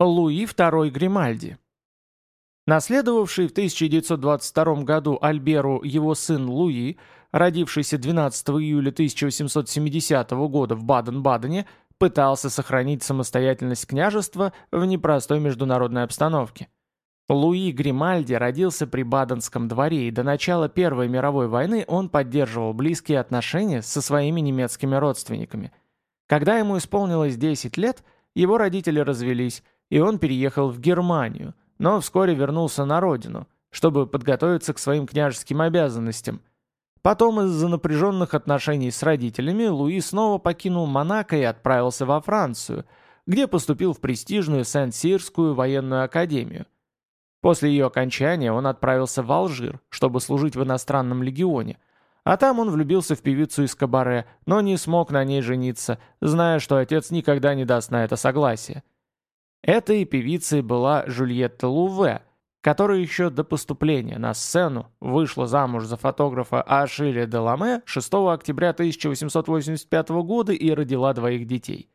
Луи II Гримальди. Наследовавший в 1922 году Альберу его сын Луи, родившийся 12 июля 1870 года в Баден-Бадене, пытался сохранить самостоятельность княжества в непростой международной обстановке. Луи Гримальди родился при Баденском дворе, и до начала Первой мировой войны он поддерживал близкие отношения со своими немецкими родственниками. Когда ему исполнилось 10 лет, его родители развелись, и он переехал в Германию, но вскоре вернулся на родину, чтобы подготовиться к своим княжеским обязанностям. Потом из-за напряженных отношений с родителями Луи снова покинул Монако и отправился во Францию, где поступил в престижную Сен-Сирскую военную академию. После ее окончания он отправился в Алжир, чтобы служить в иностранном легионе, а там он влюбился в певицу из Кабаре, но не смог на ней жениться, зная, что отец никогда не даст на это согласия. Этой певицей была Жюльетта Луве, которая еще до поступления на сцену вышла замуж за фотографа Ашиля Деламе 6 октября 1885 года и родила двоих детей.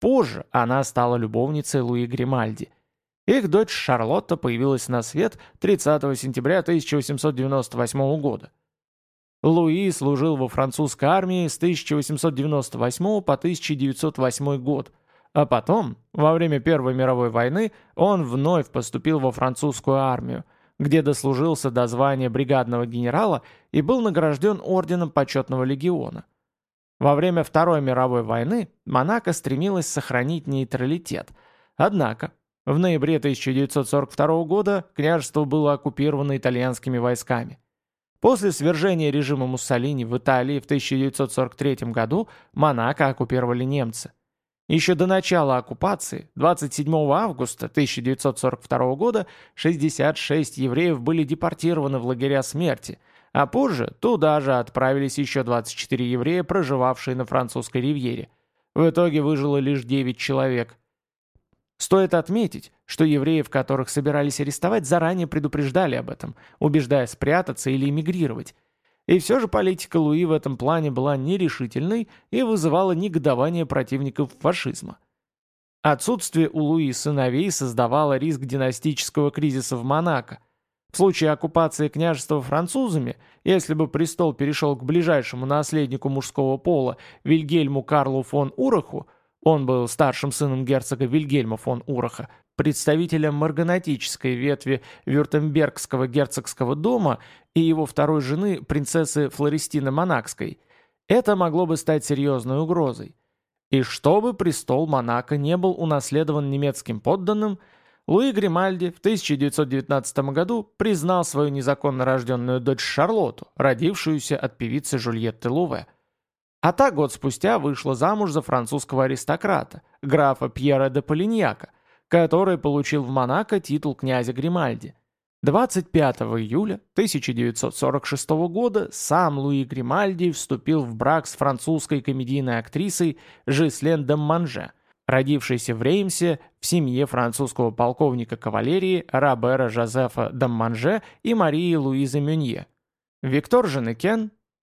Позже она стала любовницей Луи Гримальди. Их дочь Шарлотта появилась на свет 30 сентября 1898 года. Луи служил во французской армии с 1898 по 1908 год – а потом, во время Первой мировой войны, он вновь поступил во французскую армию, где дослужился до звания бригадного генерала и был награжден орденом почетного легиона. Во время Второй мировой войны Монако стремилась сохранить нейтралитет. Однако, в ноябре 1942 года княжество было оккупировано итальянскими войсками. После свержения режима Муссолини в Италии в 1943 году Монако оккупировали немцы – еще до начала оккупации, 27 августа 1942 года, 66 евреев были депортированы в лагеря смерти, а позже туда же отправились еще 24 еврея, проживавшие на французской ривьере. В итоге выжило лишь 9 человек. Стоит отметить, что евреев, которых собирались арестовать, заранее предупреждали об этом, убеждая спрятаться или эмигрировать, и все же политика Луи в этом плане была нерешительной и вызывала негодование противников фашизма. Отсутствие у Луи сыновей создавало риск династического кризиса в Монако. В случае оккупации княжества французами, если бы престол перешел к ближайшему наследнику мужского пола Вильгельму Карлу фон Ураху, он был старшим сыном герцога Вильгельма фон Ураха, представителем марганатической ветви Вюртембергского герцогского дома и его второй жены, принцессы Флористины Монакской, это могло бы стать серьезной угрозой. И чтобы престол Монако не был унаследован немецким подданным, Луи Гримальди в 1919 году признал свою незаконно рожденную дочь Шарлотту, родившуюся от певицы Жульетты Луве. А та год спустя вышла замуж за французского аристократа, графа Пьера де Полиньяка – который получил в Монако титул князя Гримальди. 25 июля 1946 года сам Луи Гримальди вступил в брак с французской комедийной актрисой Жислен де Манже, родившейся в Реймсе в семье французского полковника кавалерии Робера Жозефа де Манже и Марии Луизы Мюнье. Виктор Женекен,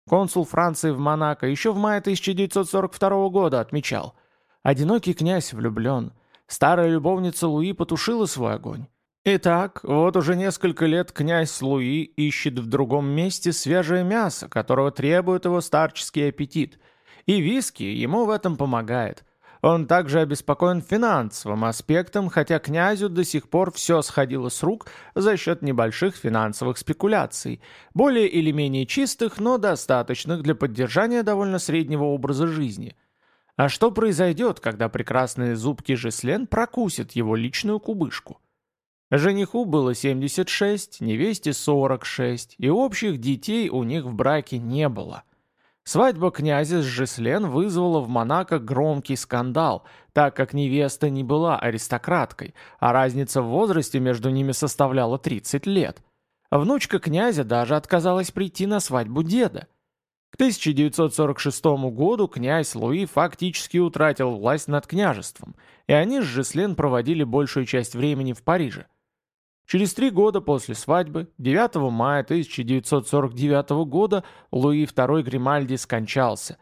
консул Франции в Монако, еще в мае 1942 года отмечал «Одинокий князь влюблен». Старая любовница Луи потушила свой огонь. Итак, вот уже несколько лет князь Луи ищет в другом месте свежее мясо, которого требует его старческий аппетит. И виски ему в этом помогает. Он также обеспокоен финансовым аспектом, хотя князю до сих пор все сходило с рук за счет небольших финансовых спекуляций, более или менее чистых, но достаточных для поддержания довольно среднего образа жизни – а что произойдет, когда прекрасные зубки Жеслен прокусят его личную кубышку? Жениху было 76, невесте 46, и общих детей у них в браке не было. Свадьба князя с Жеслен вызвала в Монако громкий скандал, так как невеста не была аристократкой, а разница в возрасте между ними составляла 30 лет. Внучка князя даже отказалась прийти на свадьбу деда. К 1946 году князь Луи фактически утратил власть над княжеством, и они с Жеслен проводили большую часть времени в Париже. Через три года после свадьбы, 9 мая 1949 года, Луи II Гримальди скончался.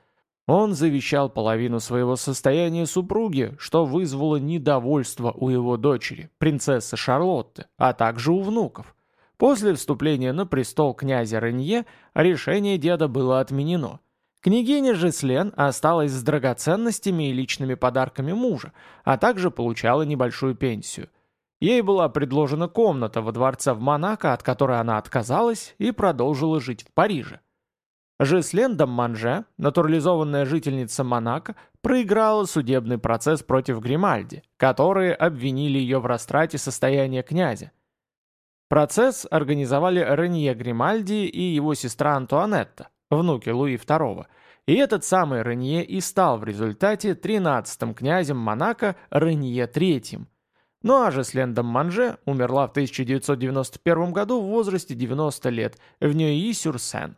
Он завещал половину своего состояния супруге, что вызвало недовольство у его дочери, принцессы Шарлотты, а также у внуков. После вступления на престол князя Ренье решение деда было отменено. Княгиня Жеслен осталась с драгоценностями и личными подарками мужа, а также получала небольшую пенсию. Ей была предложена комната во дворце в Монако, от которой она отказалась и продолжила жить в Париже. Жеслен Дамманже, натурализованная жительница Монако, проиграла судебный процесс против Гримальди, которые обвинили ее в растрате состояния князя. Процесс организовали Ренье Гримальди и его сестра Антуанетта, внуки Луи II, и этот самый Ренье и стал в результате 13-м князем Монако Ренье III. Ну а Жеслен Дамманже умерла в 1991 году в возрасте 90 лет в Ньюи-Сюрсен.